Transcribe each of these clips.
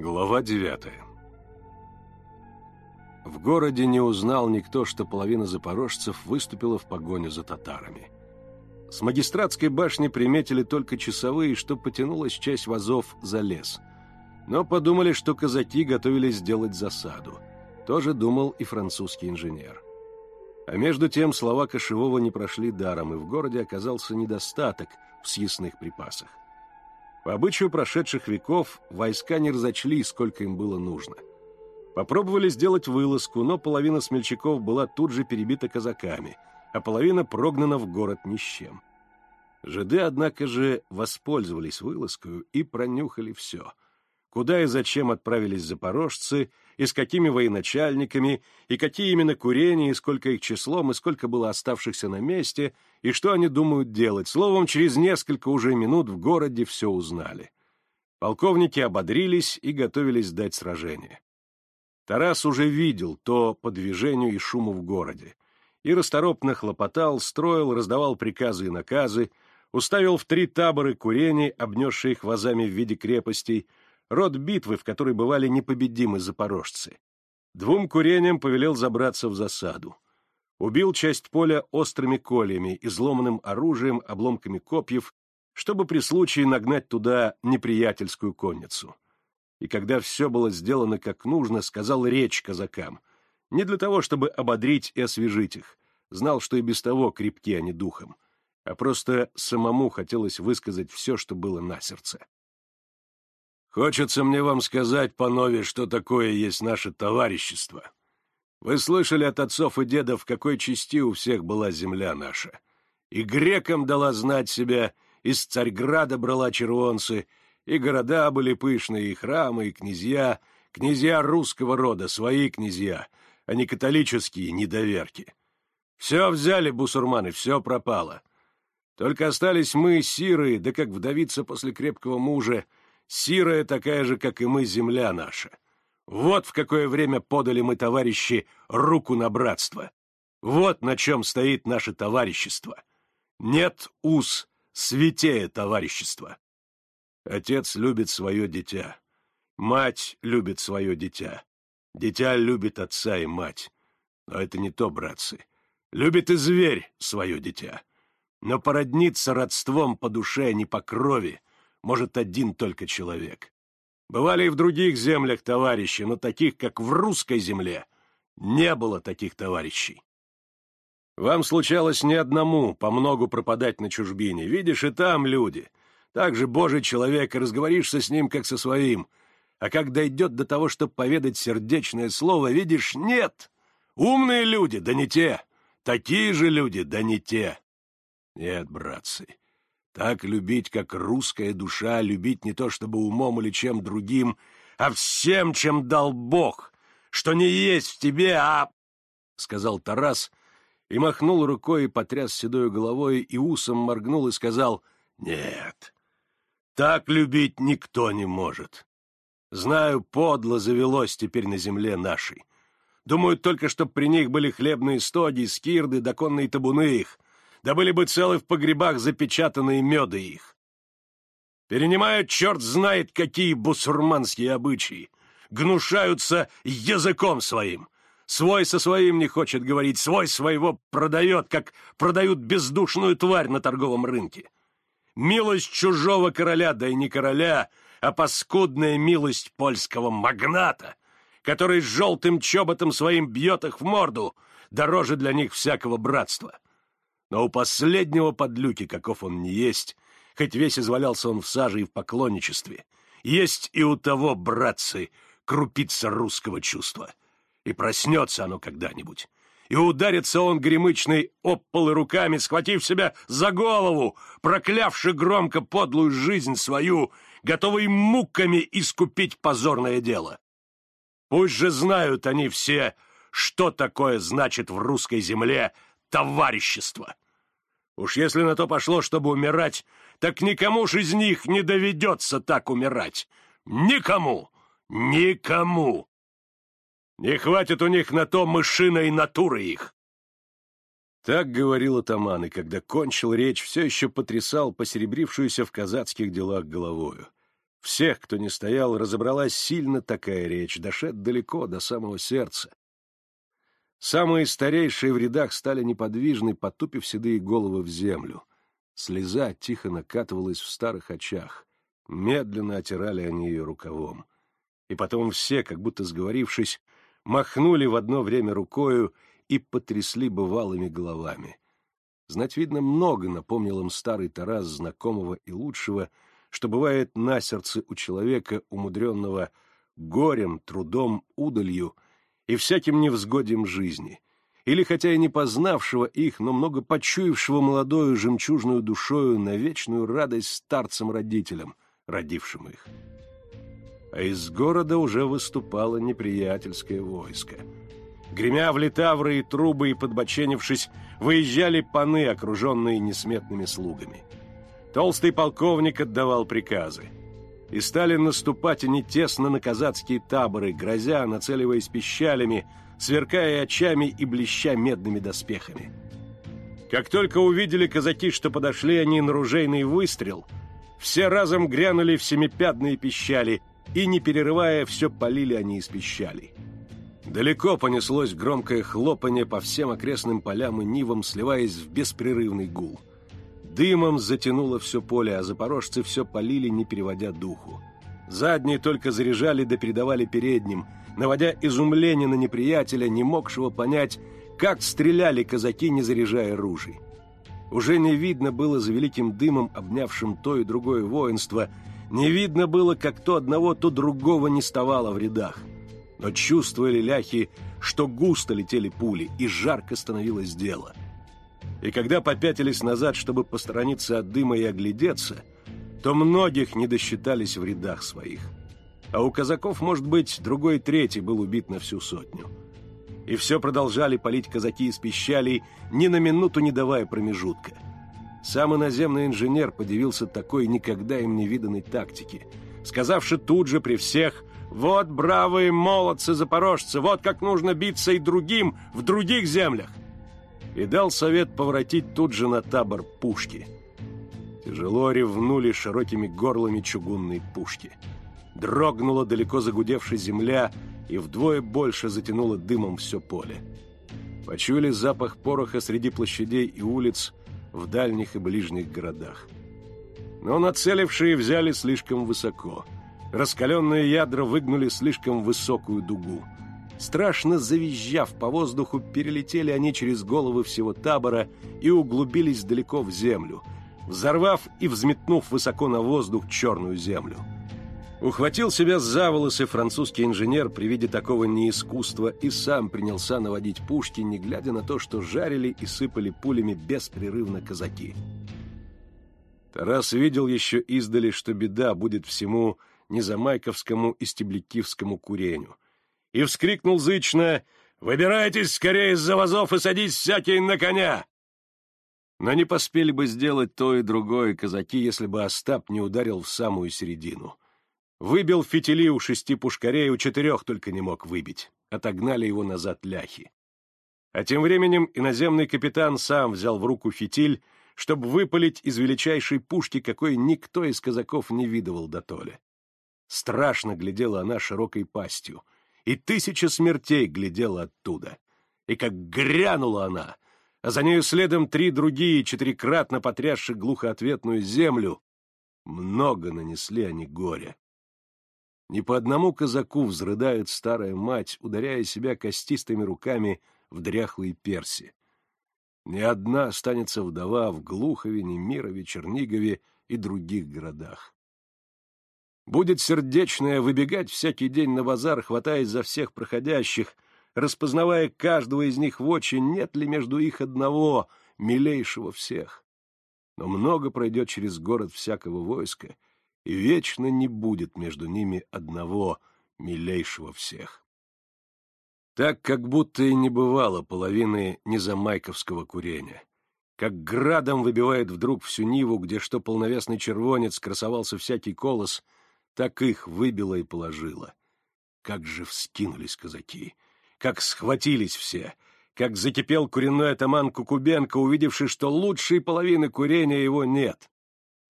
Глава девятая В городе не узнал никто, что половина запорожцев выступила в погоню за татарами. С магистратской башни приметили только часовые, что потянулась часть вазов за лес. Но подумали, что казаки готовились сделать засаду. Тоже думал и французский инженер. А между тем слова Кошевого не прошли даром, и в городе оказался недостаток в съестных припасах. По обычаю прошедших веков войска не разочли, сколько им было нужно. Попробовали сделать вылазку, но половина смельчаков была тут же перебита казаками, а половина прогнана в город ни с чем. Жиды, однако же, воспользовались вылазкой и пронюхали все. Куда и зачем отправились запорожцы, и с какими военачальниками, и какие именно курения, и сколько их числом, и сколько было оставшихся на месте, и что они думают делать. Словом, через несколько уже минут в городе все узнали. Полковники ободрились и готовились дать сражение. Тарас уже видел то по движению и шуму в городе, и расторопно хлопотал, строил, раздавал приказы и наказы, уставил в три таборы курений, обнесшие их вазами в виде крепостей, род битвы, в которой бывали непобедимы запорожцы. Двум курениям повелел забраться в засаду. Убил часть поля острыми кольями, изломанным оружием, обломками копьев, чтобы при случае нагнать туда неприятельскую конницу. И когда все было сделано как нужно, сказал речь казакам. Не для того, чтобы ободрить и освежить их. Знал, что и без того крепки они духом. А просто самому хотелось высказать все, что было на сердце. Хочется мне вам сказать, панове, что такое есть наше товарищество. Вы слышали от отцов и дедов, в какой части у всех была земля наша. И грекам дала знать себя, из Царьграда брала червонцы, и города были пышные, и храмы, и князья, князья русского рода, свои князья, а не католические недоверки. Все взяли бусурманы, все пропало. Только остались мы, сирые, да как вдовица после крепкого мужа, Сирая такая же, как и мы, земля наша. Вот в какое время подали мы, товарищи, руку на братство. Вот на чем стоит наше товарищество. Нет уз святее товарищества. Отец любит свое дитя. Мать любит свое дитя. Дитя любит отца и мать. Но это не то, братцы. Любит и зверь свое дитя. Но породниться родством по душе, а не по крови — может один только человек. Бывали и в других землях товарищи, но таких, как в русской земле, не было таких товарищей. Вам случалось не одному по многу пропадать на чужбине. Видишь, и там люди. Так же Божий человек, и разговоришься с ним, как со своим. А как дойдет до того, чтобы поведать сердечное слово, видишь, нет. Умные люди, да не те. Такие же люди, да не те. Нет, братцы, так любить, как русская душа, любить не то чтобы умом или чем другим, а всем, чем дал Бог, что не есть в тебе, а... — сказал Тарас, и махнул рукой, потряс седой головой, и усом моргнул и сказал, — Нет, так любить никто не может. Знаю, подло завелось теперь на земле нашей. Думают только, чтоб при них были хлебные стоги, скирды, доконные табуны их — да были бы целы в погребах запечатанные меды их. Перенимают черт знает какие бусурманские обычаи, гнушаются языком своим. Свой со своим не хочет говорить, свой своего продает, как продают бездушную тварь на торговом рынке. Милость чужого короля, да и не короля, а паскудная милость польского магната, который с желтым чоботом своим бьет их в морду, дороже для них всякого братства. Но у последнего подлюки, каков он не есть, хоть весь извалялся он в саже и в поклонничестве, есть и у того, братцы, крупица русского чувства. И проснется оно когда-нибудь. И ударится он гремычной об полы руками, схватив себя за голову, проклявши громко подлую жизнь свою, готовый муками искупить позорное дело. Пусть же знают они все, что такое значит в русской земле товарищество. Уж если на то пошло, чтобы умирать, так никому ж из них не доведется так умирать. Никому! Никому! Не хватит у них на то мышиной натуры их. Так говорил атаман, и когда кончил речь, все еще потрясал посеребрившуюся в казацких делах головою. Всех, кто не стоял, разобралась сильно такая речь, дошед далеко, до самого сердца. Самые старейшие в рядах стали неподвижны, потупив седые головы в землю. Слеза тихо накатывалась в старых очах. Медленно отирали они ее рукавом. И потом все, как будто сговорившись, махнули в одно время рукою и потрясли бывалыми головами. Знать, видно, много напомнил им старый Тарас знакомого и лучшего, что бывает на сердце у человека, умудренного горем, трудом, удалью и всяким невзгодием жизни, или хотя и не познавшего их, но много почуявшего молодою жемчужную душою на вечную радость старцам-родителям, родившим их. А из города уже выступало неприятельское войско — Гремя в литавры и трубы и подбоченившись, выезжали паны, окруженные несметными слугами. Толстый полковник отдавал приказы. И стали наступать они тесно на казацкие таборы, грозя, нацеливаясь пищалями, сверкая очами и блеща медными доспехами. Как только увидели казаки, что подошли они на ружейный выстрел, все разом грянули в семипядные пищали, и, не перерывая, все полили они из пищалей. Далеко понеслось громкое хлопанье по всем окрестным полям и нивам, сливаясь в беспрерывный гул. Дымом затянуло все поле, а запорожцы все полили, не переводя духу. Задние только заряжали да передавали передним, наводя изумление на неприятеля, не могшего понять, как стреляли казаки, не заряжая ружей. Уже не видно было за великим дымом, обнявшим то и другое воинство, не видно было, как то одного, то другого не ставало в рядах но чувствовали ляхи, что густо летели пули, и жарко становилось дело. И когда попятились назад, чтобы посторониться от дыма и оглядеться, то многих не досчитались в рядах своих. А у казаков, может быть, другой третий был убит на всю сотню. И все продолжали палить казаки из пищалей, ни на минуту не давая промежутка. Сам иноземный инженер подивился такой никогда им не виданной тактике, сказавши тут же при всех – вот бравые молодцы-запорожцы, вот как нужно биться и другим в других землях. И дал совет поворотить тут же на табор пушки. Тяжело ревнули широкими горлами чугунные пушки. Дрогнула далеко загудевшая земля, и вдвое больше затянуло дымом все поле. Почуяли запах пороха среди площадей и улиц в дальних и ближних городах. Но нацелившие взяли слишком высоко — Раскаленные ядра выгнули слишком высокую дугу. Страшно завизжав по воздуху, перелетели они через головы всего табора и углубились далеко в землю, взорвав и взметнув высоко на воздух черную землю. Ухватил себя за волосы французский инженер при виде такого неискусства и сам принялся наводить пушки, не глядя на то, что жарили и сыпали пулями беспрерывно казаки. Тарас видел еще издали, что беда будет всему незамайковскому и стеблякивскому курению. И вскрикнул зычно «Выбирайтесь скорее из завозов и садись всякие на коня!» Но не поспели бы сделать то и другое казаки, если бы Остап не ударил в самую середину. Выбил фитили у шести пушкарей, у четырех только не мог выбить. Отогнали его назад ляхи. А тем временем иноземный капитан сам взял в руку фитиль, чтобы выпалить из величайшей пушки, какой никто из казаков не видывал дотоле. Страшно глядела она широкой пастью, и тысяча смертей глядела оттуда. И как грянула она, а за нею следом три другие, четырекратно потрясшие глухоответную землю, много нанесли они горя. Не по одному казаку взрыдает старая мать, ударяя себя костистыми руками в дряхлые перси. Ни одна останется вдова в Глухове, Немирове, Чернигове и других городах. Будет сердечная выбегать всякий день на базар, хватаясь за всех проходящих, распознавая каждого из них в очи, нет ли между их одного, милейшего всех. Но много пройдет через город всякого войска, и вечно не будет между ними одного, милейшего всех. Так, как будто и не бывало половины незамайковского курения. Как градом выбивает вдруг всю Ниву, где что полновесный червонец красовался всякий колос — так их выбило и положило. Как же вскинулись казаки! Как схватились все! Как закипел куренной атаман Кукубенко, увидевший, что лучшей половины курения его нет!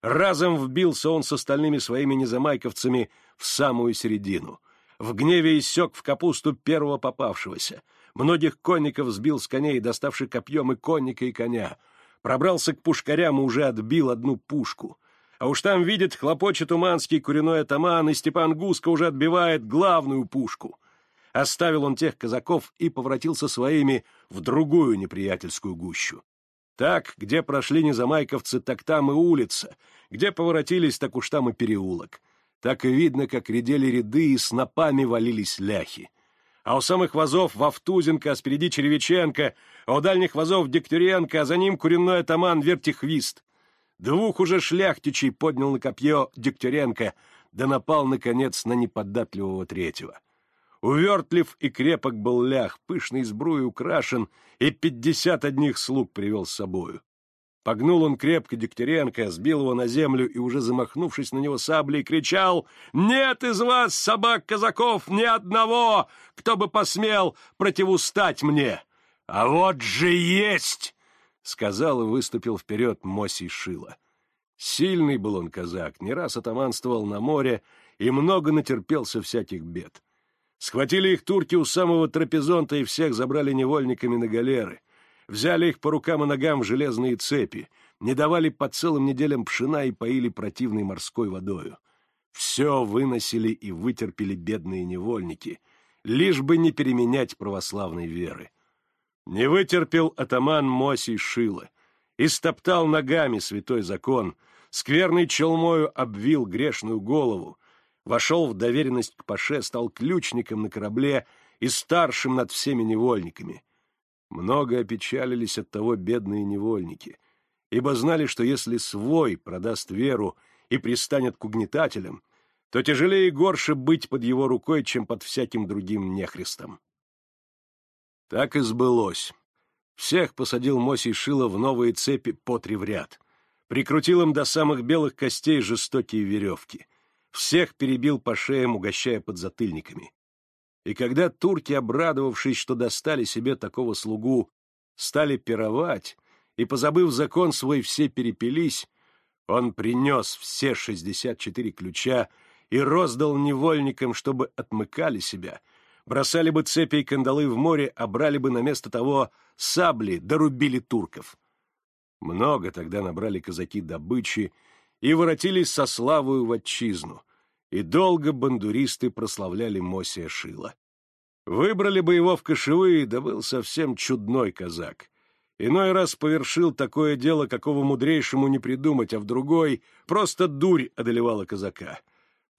Разом вбился он с остальными своими незамайковцами в самую середину. В гневе иссек в капусту первого попавшегося. Многих конников сбил с коней, доставший копьем и конника, и коня. Пробрался к пушкарям и уже отбил одну пушку. А уж там видит, хлопочет уманский куриной атаман, и Степан Гуско уже отбивает главную пушку. Оставил он тех казаков и поворотился своими в другую неприятельскую гущу. Так, где прошли незамайковцы, так там и улица, где поворотились, так уж там и переулок. Так и видно, как редели ряды и снопами валились ляхи. А у самых вазов Вовтузенко, а спереди Черевиченко, а у дальних вазов Дегтяренко, а за ним куренной атаман Вертихвист. Двух уже шляхтичей поднял на копье Дегтяренко, да напал, наконец, на неподатливого третьего. Увертлив и крепок был лях, пышный сбруей украшен, и пятьдесят одних слуг привел с собою. Погнул он крепко Дегтяренко, сбил его на землю и, уже замахнувшись на него саблей, кричал «Нет из вас, собак-казаков, ни одного, кто бы посмел противустать мне! А вот же есть!» — сказал и выступил вперед Мосий Шила. Сильный был он казак, не раз атаманствовал на море и много натерпелся всяких бед. Схватили их турки у самого трапезонта и всех забрали невольниками на галеры. Взяли их по рукам и ногам в железные цепи, не давали по целым неделям пшена и поили противной морской водою. Все выносили и вытерпели бедные невольники, лишь бы не переменять православной веры. Не вытерпел атаман Мосий Шила, истоптал ногами святой закон, скверной челмою обвил грешную голову, вошел в доверенность к Паше, стал ключником на корабле и старшим над всеми невольниками. Много опечалились от того бедные невольники, ибо знали, что если свой продаст веру и пристанет к угнетателям, то тяжелее и горше быть под его рукой, чем под всяким другим нехристом. Так и сбылось. Всех посадил Мосий Шило в новые цепи по три в ряд. Прикрутил им до самых белых костей жестокие веревки всех перебил по шеям, угощая подзатыльниками. И когда турки, обрадовавшись, что достали себе такого слугу, стали пировать, и, позабыв закон свой, все перепились, он принес все шестьдесят четыре ключа и роздал невольникам, чтобы отмыкали себя, бросали бы цепи и кандалы в море, а брали бы на место того сабли, дорубили турков. Много тогда набрали казаки добычи, и воротились со славою в отчизну, и долго бандуристы прославляли Мосия Шила. Выбрали бы его в кошевые, да был совсем чудной казак. Иной раз повершил такое дело, какого мудрейшему не придумать, а в другой просто дурь одолевала казака.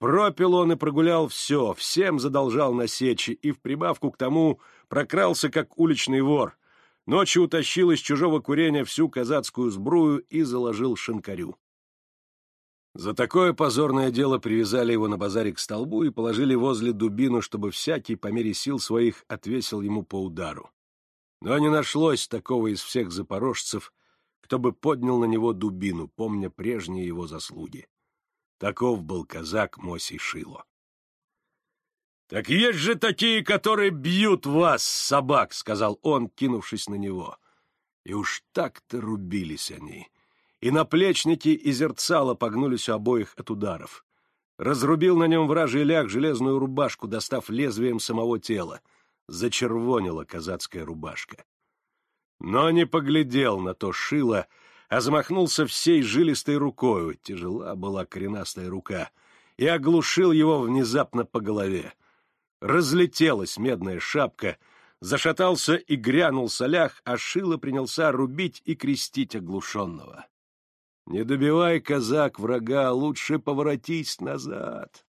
Пропил он и прогулял все, всем задолжал на сечи, и в прибавку к тому прокрался, как уличный вор. Ночью утащил из чужого курения всю казацкую сбрую и заложил шинкарю. За такое позорное дело привязали его на базаре к столбу и положили возле дубину, чтобы всякий по мере сил своих отвесил ему по удару. Но не нашлось такого из всех запорожцев, кто бы поднял на него дубину, помня прежние его заслуги. Таков был казак Мосий Шило. «Так есть же такие, которые бьют вас, собак!» — сказал он, кинувшись на него. И уж так-то рубились они и наплечники и зерцало погнулись у обоих от ударов. Разрубил на нем вражий ляг железную рубашку, достав лезвием самого тела. Зачервонила казацкая рубашка. Но не поглядел на то шило, а замахнулся всей жилистой рукою, тяжела была коренастая рука, и оглушил его внезапно по голове. Разлетелась медная шапка, зашатался и грянул солях, а шило принялся рубить и крестить оглушенного. Не добивай, казак, врага, лучше поворотись назад.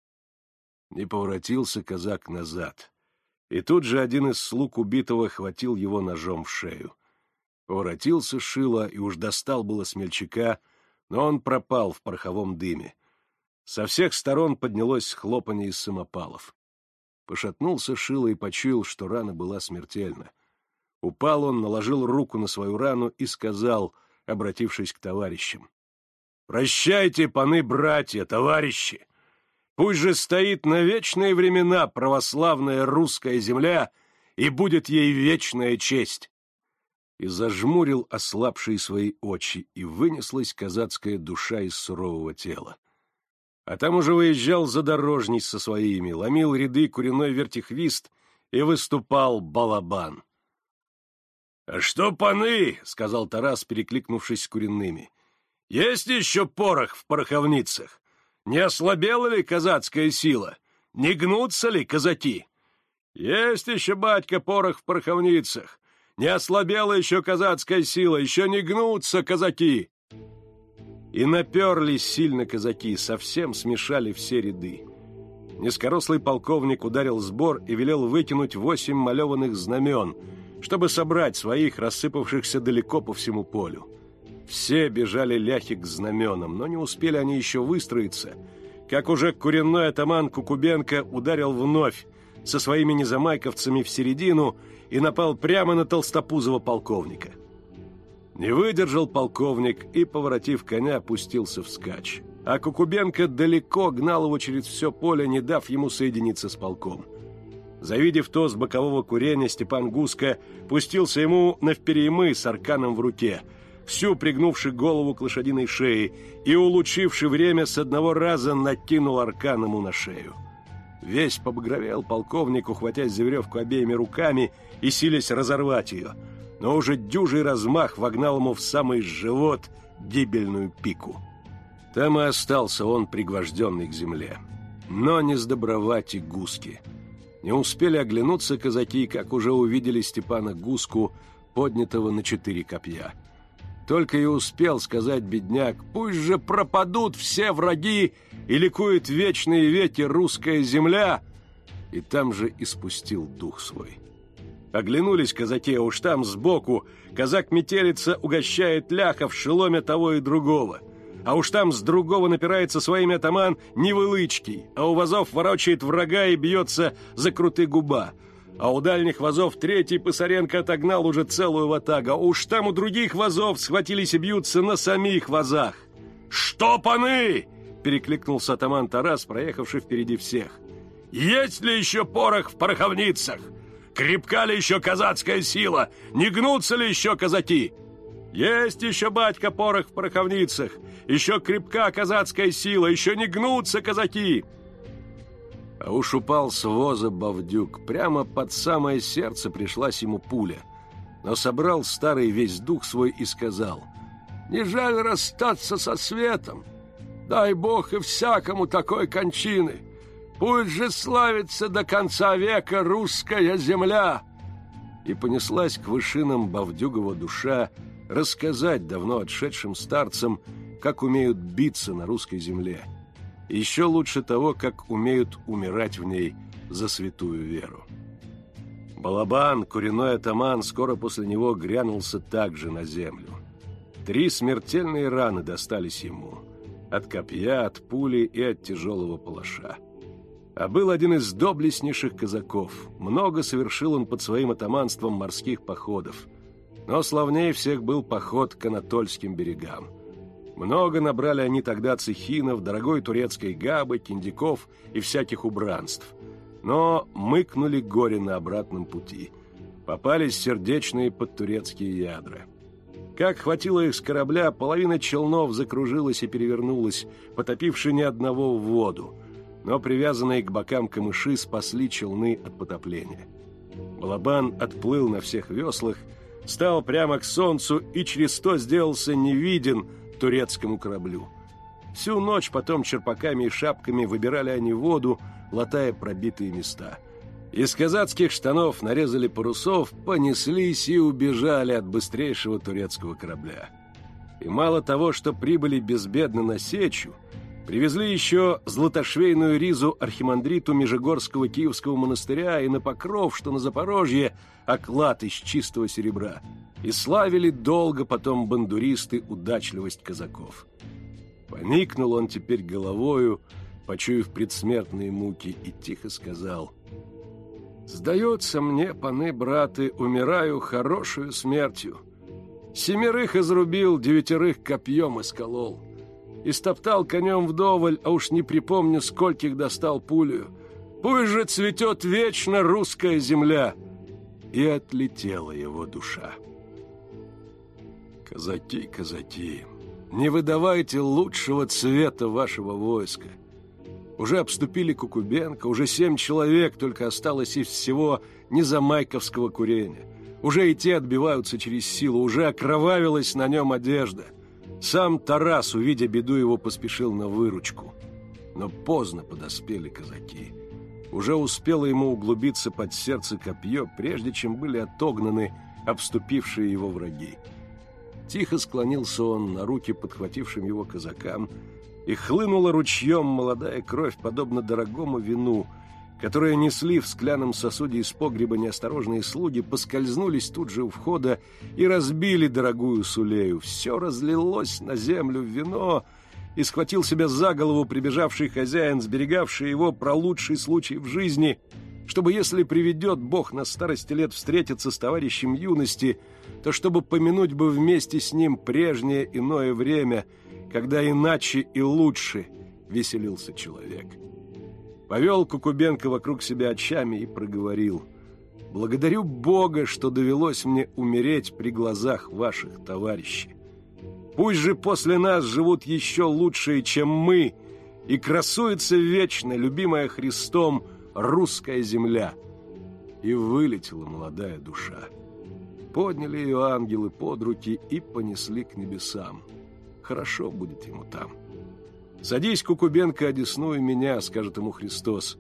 Не поворотился казак назад. И тут же один из слуг убитого хватил его ножом в шею. Поворотился Шило и уж достал было смельчака, но он пропал в пороховом дыме. Со всех сторон поднялось хлопанье из самопалов. Пошатнулся Шило и почуял, что рана была смертельна. Упал он, наложил руку на свою рану и сказал, обратившись к товарищам. Прощайте, паны-братья, товарищи! Пусть же стоит на вечные времена православная русская земля, и будет ей вечная честь. И зажмурил ослабшие свои очи, и вынеслась казацкая душа из сурового тела. А там уже выезжал задорожник со своими, ломил ряды куриной вертихвист и выступал балабан. — А что паны? — сказал Тарас, перекликнувшись с куренными. — Есть еще порох в пороховницах? Не ослабела ли казацкая сила? Не гнутся ли казаки? — Есть еще, батька, порох в пороховницах. Не ослабела еще казацкая сила, еще не гнутся казаки. И наперлись сильно казаки, совсем смешали все ряды. Низкорослый полковник ударил сбор и велел выкинуть восемь малеванных знамен, чтобы собрать своих, рассыпавшихся далеко по всему полю. Все бежали ляхи к знаменам, но не успели они еще выстроиться, как уже куренной атаман Кукубенко ударил вновь со своими незамайковцами в середину и напал прямо на толстопузого полковника. Не выдержал полковник и, поворотив коня, пустился вскачь. А Кукубенко далеко гнал его через все поле, не дав ему соединиться с полком. Завидев то с бокового курения, Степан Гуска пустился ему на вперемы с арканом в руке, всю пригнувши голову к лошадиной шее и, улучшивши время, с одного раза накинул аркан ему на шею. Весь побагровел полковник, ухватясь за веревку обеими руками и силясь разорвать ее, но уже дюжий размах вогнал ему в самый живот гибельную пику. Там и остался он пригвожденный к земле. Но не сдобровать и гуски. Не успели оглянуться казаки, как уже увидели Степана Гуску, поднятого на четыре копья. Только и успел сказать бедняк, пусть же пропадут все враги и ликует вечные веки русская земля, и там же испустил дух свой. Оглянулись казаки, а уж там сбоку казак-метелица угощает ляхов шеломе того и другого. А уж там с другого напирается своими атаман Невылычкий, а у вазов ворочает врага и бьется за круты губа. А у дальних вазов третий Пасаренко отогнал уже целую ватагу, а уж там у других вазов схватились и бьются на самих вазах. «Что, паны?» — перекликнулся атаман Тарас, проехавший впереди всех. «Есть ли еще порох в пороховницах? Крепка ли еще казацкая сила? Не гнутся ли еще казаки?» «Есть еще, батька, порох в пороховницах! Еще крепка казацкая сила, еще не гнутся казаки!» А уж упал с воза Бавдюк, прямо под самое сердце пришлась ему пуля. Но собрал старый весь дух свой и сказал, «Не жаль расстаться со светом! Дай Бог и всякому такой кончины! Пусть же славится до конца века русская земля!» И понеслась к вышинам Бавдюгова душа рассказать давно отшедшим старцам, как умеют биться на русской земле. Еще лучше того, как умеют умирать в ней за святую веру. Балабан, куриной атаман, скоро после него грянулся также на землю. Три смертельные раны достались ему. От копья, от пули и от тяжелого палаша. А был один из доблестнейших казаков. Много совершил он под своим атаманством морских походов. Но славнее всех был поход к Анатольским берегам. Много набрали они тогда цехинов, дорогой турецкой габы, киндиков и всяких убранств. Но мыкнули горе на обратном пути. Попались сердечные подтурецкие ядра. Как хватило их с корабля, половина челнов закружилась и перевернулась, потопивши ни одного в воду. Но привязанные к бокам камыши спасли челны от потопления. Балабан отплыл на всех веслах, стал прямо к солнцу и через то сделался невиден турецкому кораблю. Всю ночь потом черпаками и шапками выбирали они воду, латая пробитые места – из казацких штанов нарезали парусов, понеслись и убежали от быстрейшего турецкого корабля. И мало того, что прибыли безбедно на сечу, привезли еще златошвейную ризу архимандриту Межегорского Киевского монастыря и на покров, что на Запорожье, оклад из чистого серебра. И славили долго потом бандуристы удачливость казаков. Поникнул он теперь головою, почуяв предсмертные муки, и тихо сказал — Сдается мне, паны браты, умираю хорошую смертью. Семерых изрубил, девятерых копьем исколол. Истоптал конем вдоволь, а уж не припомню, скольких достал пулю. Пусть же цветет вечно русская земля. И отлетела его душа. Казаки, казаки, не выдавайте лучшего цвета вашего войска. Уже обступили Кукубенко, уже семь человек только осталось из всего незамайковского курения. Уже и те отбиваются через силу, уже окровавилась на нем одежда. Сам Тарас, увидя беду, его поспешил на выручку. Но поздно подоспели казаки. Уже успело ему углубиться под сердце копье, прежде чем были отогнаны обступившие его враги. Тихо склонился он на руки подхватившим его казакам, и хлынула ручьем молодая кровь, подобно дорогому вину, которое несли в скляном сосуде из погреба неосторожные слуги, поскользнулись тут же у входа и разбили дорогую сулею. Все разлилось на землю вино, и схватил себя за голову прибежавший хозяин, сберегавший его про лучший случай в жизни, чтобы, если приведет Бог на старости лет встретиться с товарищем юности, то чтобы помянуть бы вместе с ним прежнее иное время, когда иначе и лучше веселился человек. Повел Кукубенко вокруг себя очами и проговорил «Благодарю Бога, что довелось мне умереть при глазах ваших товарищей. Пусть же после нас живут еще лучшие, чем мы, и красуется вечно, любимая Христом, русская земля. И вылетела молодая душа. Подняли ее ангелы под руки и понесли к небесам. Хорошо будет ему там. «Садись, Кукубенко, одесную меня», — скажет ему Христос.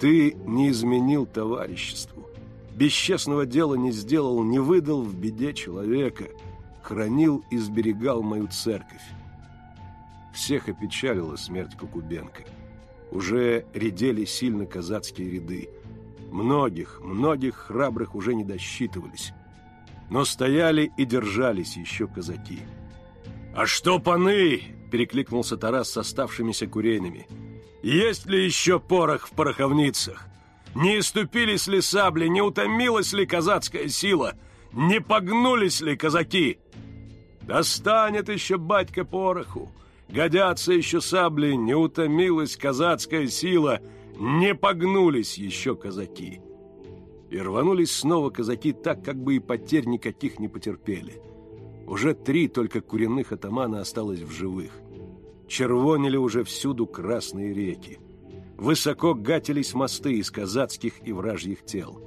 «Ты не изменил товариществу, бесчестного дела не сделал, не выдал в беде человека» хранил и сберегал мою церковь. Всех опечалила смерть Кукубенко. Уже редели сильно казацкие ряды. Многих, многих храбрых уже не досчитывались. Но стояли и держались еще казаки. «А что паны?» – перекликнулся Тарас с оставшимися курениями. «Есть ли еще порох в пороховницах? Не иступились ли сабли, не утомилась ли казацкая сила?» Не погнулись ли казаки? Достанет еще батька пороху. Годятся еще сабли, не утомилась казацкая сила, не погнулись еще казаки. И рванулись снова казаки так, как бы и потерь никаких не потерпели. Уже три только куренных атамана осталось в живых. Червонили уже всюду красные реки. Высоко гатились мосты из казацких и вражьих тел.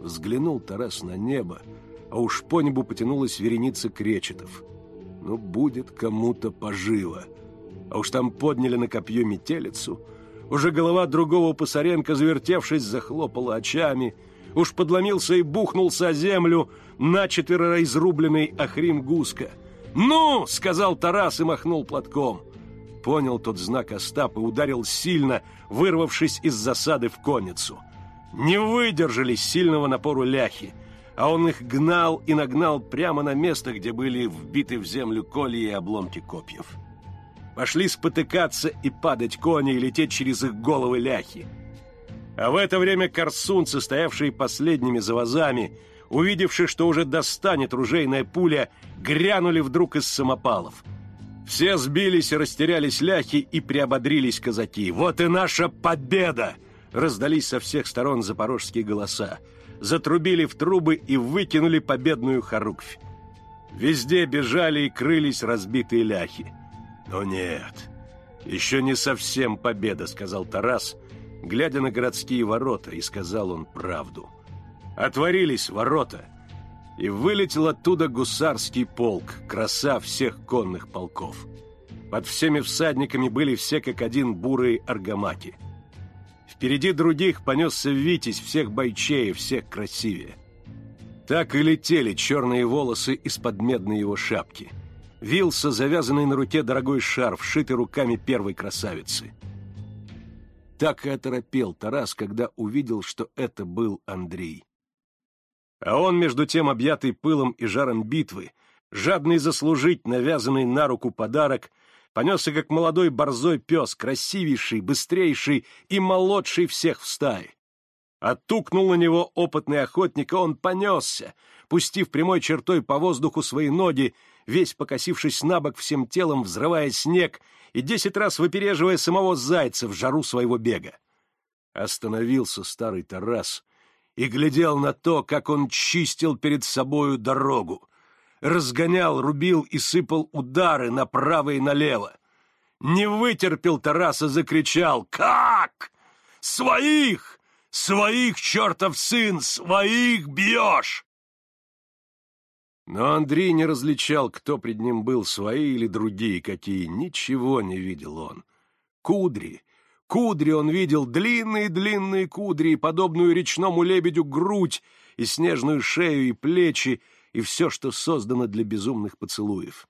Взглянул Тарас на небо, а уж по небу потянулась вереница кречетов. Ну, будет кому-то поживо. А уж там подняли на копье метелицу. Уже голова другого Пасаренко, завертевшись, захлопала очами. Уж подломился и бухнулся о землю начетверо изрубленный Ахрим Гуска. «Ну!» — сказал Тарас и махнул платком. Понял тот знак Остап и ударил сильно, вырвавшись из засады в конницу. Не выдержали сильного напору ляхи а он их гнал и нагнал прямо на место, где были вбиты в землю колья и обломки копьев. Пошли спотыкаться и падать кони и лететь через их головы ляхи. А в это время корсунцы, стоявшие последними за вазами, увидевши, что уже достанет ружейная пуля, грянули вдруг из самопалов. Все сбились и растерялись ляхи и приободрились казаки. «Вот и наша победа!» Раздались со всех сторон запорожские голоса затрубили в трубы и выкинули победную хоруквь. Везде бежали и крылись разбитые ляхи. Но нет, еще не совсем победа, сказал Тарас, глядя на городские ворота, и сказал он правду. Отворились ворота, и вылетел оттуда гусарский полк, краса всех конных полков. Под всеми всадниками были все как один бурые аргамаки – Впереди других понесся Витязь, всех бойчее, всех красивее. Так и летели черные волосы из-под медной его шапки. Вился завязанный на руке дорогой шарф, шитый руками первой красавицы. Так и оторопел Тарас, когда увидел, что это был Андрей. А он, между тем, объятый пылом и жаром битвы, жадный заслужить навязанный на руку подарок — понесся, как молодой борзой пес, красивейший, быстрейший и молодший всех в стае. Оттукнул на него опытный охотник, и он понесся, пустив прямой чертой по воздуху свои ноги, весь покосившись на бок всем телом, взрывая снег и десять раз выпереживая самого зайца в жару своего бега. Остановился старый Тарас и глядел на то, как он чистил перед собою дорогу, разгонял, рубил и сыпал удары направо и налево. Не вытерпел Тарас и закричал «Как? Своих! Своих, чертов сын, своих бьешь!» Но Андрей не различал, кто пред ним был, свои или другие какие, ничего не видел он. Кудри, кудри он видел, длинные-длинные кудри, подобную речному лебедю грудь, и снежную шею, и плечи, и все, что создано для безумных поцелуев.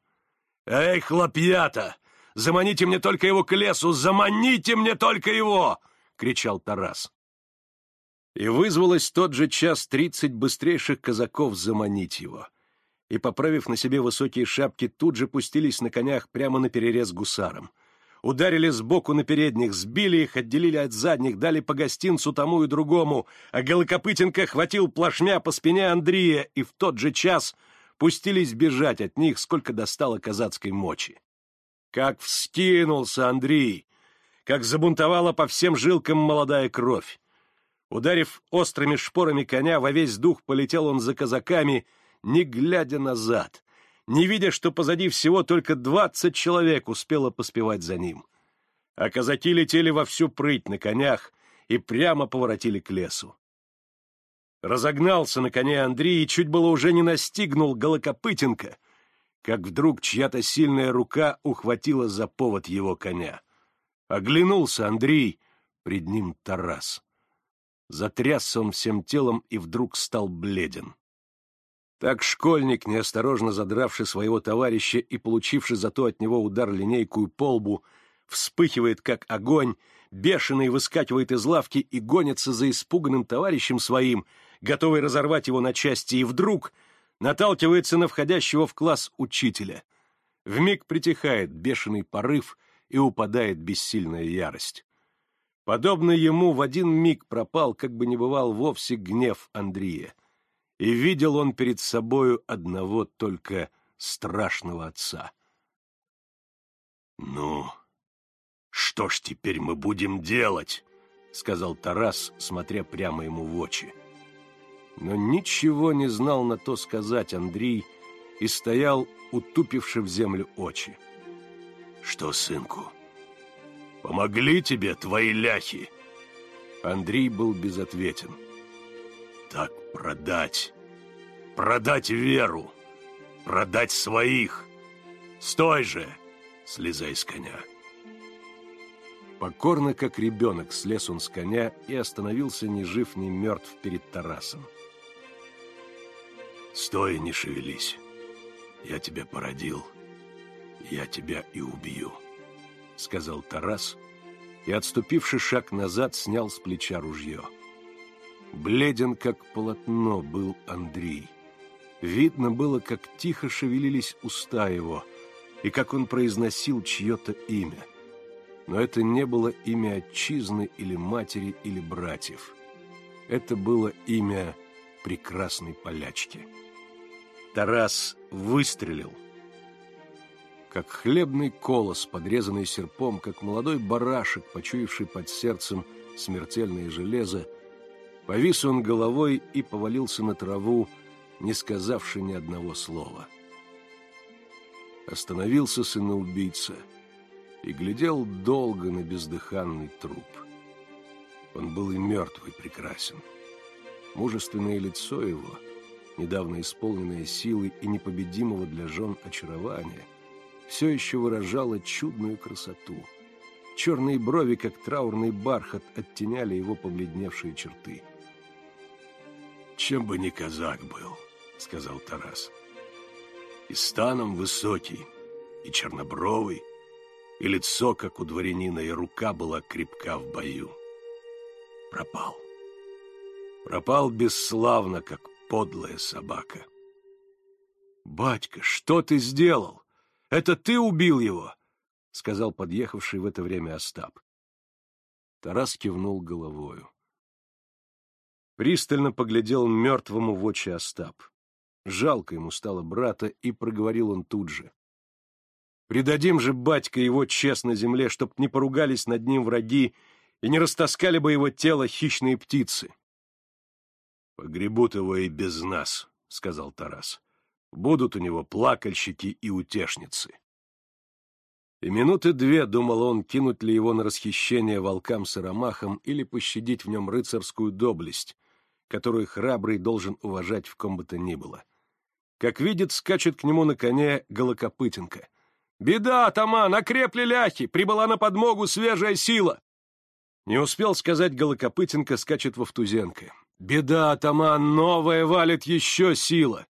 «Эй, хлопьята! Заманите мне только его к лесу! Заманите мне только его!» — кричал Тарас. И вызвалось тот же час тридцать быстрейших казаков заманить его и, поправив на себе высокие шапки, тут же пустились на конях прямо на перерез гусарам. Ударили сбоку на передних, сбили их, отделили от задних, дали по гостинцу тому и другому, а Голокопытенко хватил плашмя по спине Андрея, и в тот же час пустились бежать от них, сколько достало казацкой мочи. Как вскинулся Андрей! Как забунтовала по всем жилкам молодая кровь! Ударив острыми шпорами коня, во весь дух полетел он за казаками — не глядя назад, не видя, что позади всего только двадцать человек успело поспевать за ним. А казаки летели во всю прыть на конях и прямо поворотили к лесу. Разогнался на коне Андрей и чуть было уже не настигнул Голокопытенко, как вдруг чья-то сильная рука ухватила за повод его коня. Оглянулся Андрей, пред ним Тарас. Затрясся он всем телом и вдруг стал бледен. Так школьник, неосторожно задравший своего товарища и получивший зато от него удар линейкую по лбу, вспыхивает, как огонь, бешеный выскакивает из лавки и гонится за испуганным товарищем своим, готовый разорвать его на части, и вдруг наталкивается на входящего в класс учителя. Вмиг притихает бешеный порыв и упадает бессильная ярость. Подобно ему в один миг пропал, как бы не бывал вовсе гнев Андрея и видел он перед собою одного только страшного отца. «Ну, что ж теперь мы будем делать?» — сказал Тарас, смотря прямо ему в очи. Но ничего не знал на то сказать Андрей и стоял, утупивши в землю очи. «Что, сынку, помогли тебе твои ляхи?» Андрей был безответен так продать. Продать веру. Продать своих. Стой же! Слезай с коня. Покорно, как ребенок, слез он с коня и остановился ни жив, ни мертв перед Тарасом. «Стой, не шевелись. Я тебя породил. Я тебя и убью», — сказал Тарас, и, отступивший шаг назад, снял с плеча ружье. Бледен, как полотно, был Андрей. Видно было, как тихо шевелились уста его, и как он произносил чье-то имя. Но это не было имя отчизны или матери или братьев. Это было имя прекрасной полячки. Тарас выстрелил. Как хлебный колос, подрезанный серпом, как молодой барашек, почуявший под сердцем смертельное железо, Повис он головой и повалился на траву, не сказавши ни одного слова. Остановился сыноубийца и глядел долго на бездыханный труп. Он был и мертвый прекрасен. Мужественное лицо его, недавно исполненное силой и непобедимого для жен очарования, все еще выражало чудную красоту. Черные брови, как траурный бархат, оттеняли его побледневшие черты. — чем бы ни казак был, сказал Тарас. И станом высокий, и чернобровый, и лицо, как у дворянина, и рука была крепка в бою. Пропал. Пропал бесславно, как подлая собака. «Батька, что ты сделал? Это ты убил его?» — сказал подъехавший в это время Остап. Тарас кивнул головою. Пристально поглядел мертвому в очи Остап. Жалко ему стало брата, и проговорил он тут же. «Предадим же, батька, его честно земле, чтоб не поругались над ним враги и не растаскали бы его тело хищные птицы». «Погребут его и без нас», — сказал Тарас. будут у него плакальщики и утешницы. И минуты две думал он, кинуть ли его на расхищение волкам-сыромахам или пощадить в нем рыцарскую доблесть, которую храбрый должен уважать в ком бы то ни было. Как видит, скачет к нему на коне Голокопытенко. «Беда, атаман! Окрепли ляхи! Прибыла на подмогу свежая сила!» Не успел сказать Голокопытенко, скачет Вовтузенко. «Беда, атаман! Новая валит еще сила!»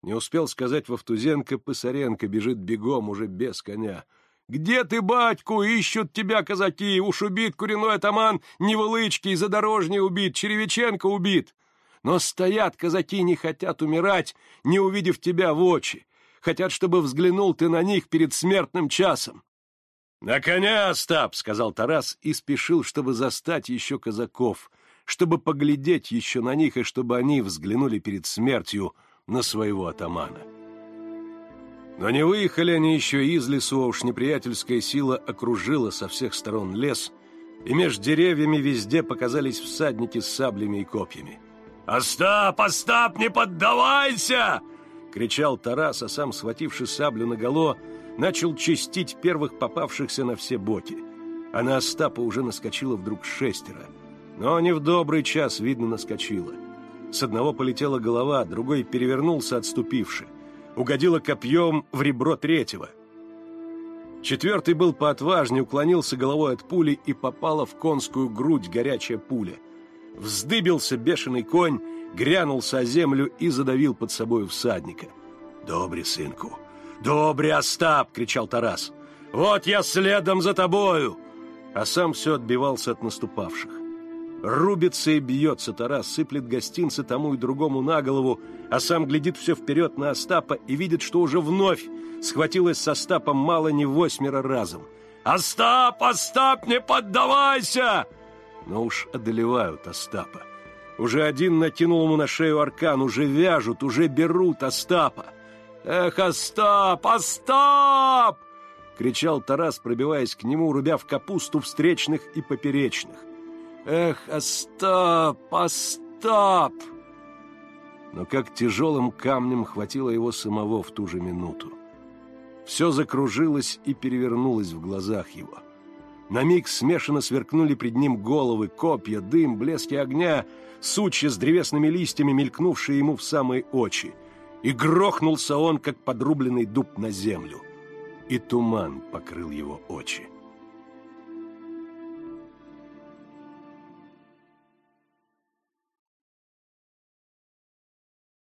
Не успел сказать Вовтузенко, Пысаренко бежит бегом, уже без коня. «Где ты, батьку? Ищут тебя казаки! Уж убит куриной атаман Невылычки, Задорожный убит, Черевиченко убит!» Но стоят казаки, не хотят умирать, не увидев тебя в очи. Хотят, чтобы взглянул ты на них перед смертным часом. — На коня, Остап! — сказал Тарас и спешил, чтобы застать еще казаков, чтобы поглядеть еще на них и чтобы они взглянули перед смертью на своего атамана. Но не выехали они еще из лесу, а уж неприятельская сила окружила со всех сторон лес, и меж деревьями везде показались всадники с саблями и копьями. «Остап, Остап, не поддавайся!» — кричал Тарас, а сам, схвативший саблю наголо, начал чистить первых попавшихся на все боки. А на Остапа уже наскочило вдруг шестеро. Но не в добрый час, видно, наскочило. С одного полетела голова, другой перевернулся, отступивший. Угодило копьем в ребро третьего. Четвертый был поотважнее, уклонился головой от пули и попала в конскую грудь горячая пуля. Вздыбился бешеный конь, грянулся о землю и задавил под собой всадника. «Добре, сынку! Добре, Остап!» — кричал Тарас. «Вот я следом за тобою!» А сам все отбивался от наступавших. Рубится и бьется Тарас, сыплет гостинцы тому и другому на голову, а сам глядит все вперед на Остапа и видит, что уже вновь схватилась с Остапом мало не восьмеро разом. «Остап, Остап, не поддавайся!» Но уж одолевают Остапа. Уже один натянул ему на шею аркан, уже вяжут, уже берут Остапа. «Эх, Остап, Остап!» — кричал Тарас, пробиваясь к нему, рубя в капусту встречных и поперечных. «Эх, Остап, Остап!» Но как тяжелым камнем хватило его самого в ту же минуту. Все закружилось и перевернулось в глазах его. На миг смешанно сверкнули пред ним головы, копья, дым, блески огня, сучья с древесными листьями, мелькнувшие ему в самые очи. И грохнулся он, как подрубленный дуб на землю. И туман покрыл его очи.